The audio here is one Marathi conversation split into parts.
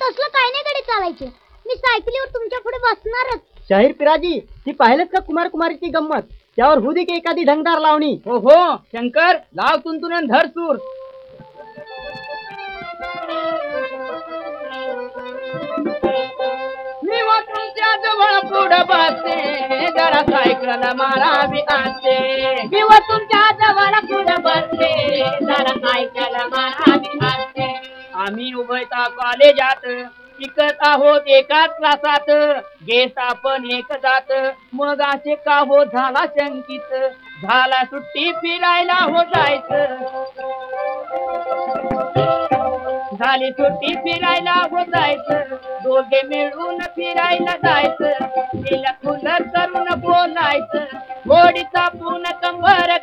तसलं काही नाही कडे चालायचे. मी सायकलीवर तुमच्यापुढे बसणारच. शाहीर पिराजी ती पाहिलंच का कुमार कुमारीची गंमत? त्यावर होऊ दे की एखादी ढंगदार लावणी. हो हो शंकर लाव तुंतुन आणि धर सूर मी व तुमच्या जवळ पुढं बसते. जरा सायकल मारावी असते मी व तुमच्या आम्ही उभयता कॉलेजात शिकत आहोत एकाच क्लासात. गेस आपण एक जात. मग असे का हो झाला शंकित. झाला सुट्टी फिरायला हो जायचं. झाली सुट्टी फिरायला हो जायचं. दोघे मिळून फिरायला जायचं. तिला खुलर करून बोलायचं. थोडी पूर्ण कंबर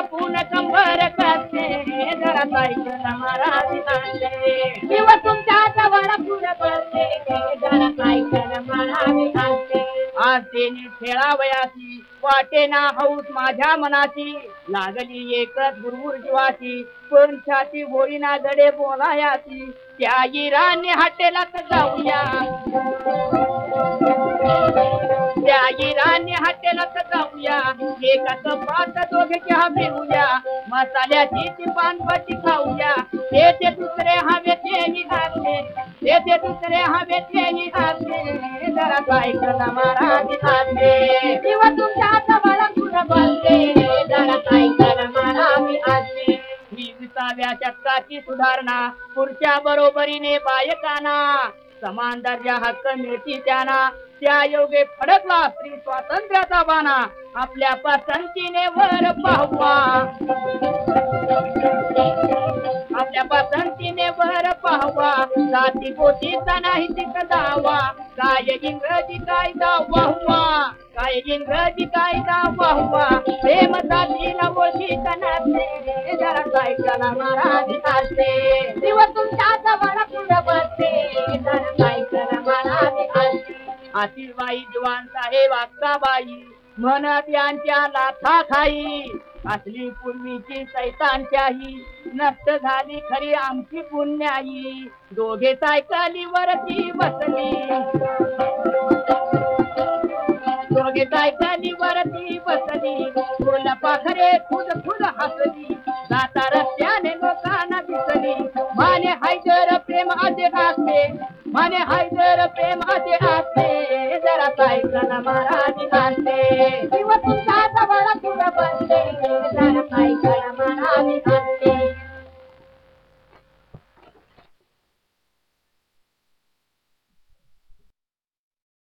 कासते थोडी चापून कंबर कासते जरा सायकल मारावी असते किंवा तुमच्या जवळ पुढे करते जरा सायकल मारावी असते आजचे खेळावयाची वाटे ना हौस माझ्या मनाची. लागली एकच बुरबुर जीवाची. पण छाती होई ना गडे बोलायाची. त्या इराने हॉटेलात जाऊया. त्या इराने हॉटेलात जाऊया. एकाच पाच दोघे चहा पिऊया मसाल्याची ती पानपट्टी खाऊया. ते ते दुसरे हवे तेही हाते ते ते दुसरे हवे तेही हाते जरा सायकल मारा हाते किंवा तुमच्या जवळ कुठं बोलले? जरा सायकल मारा असते विसाव्या शतकाची सुधारणा. पुढच्या बरोबरीने बायकांना. समान दर्जा हक्क मिळती त्यांना. त्या योगे फडकला स्त्री स्वातंत्र्याचा बाणा. आपल्या पसंतीने वर पाहवा. आपल्या पसंतीने वर पाहवा. जाती पोतीचा नाही तिक दावा. काय इंग्रजी कायदा वाहवा काय इंग्रजी कायदा वाहवा प्रेम जातीला बोलती कनाते जरा काय कला महाराज असते. दिवस तुमच्या आशीर्वाई दिवाण साहेब बाई म्हणत यांच्या लाथा खाई असली पूर्वीची सैतांच्याही नष्ट झाली खरी आमची पुण्याई. दोघे सायकलीवरती बसली. दोघे सायकलीवरती बसली. फुल पाखरे खुद खुद हसली. जाता रस्त्याने लोकांना दिसली. माने हैदर प्रेम असे असते माने हैदर प्रेम असे असते जरा सायकल महाराज असते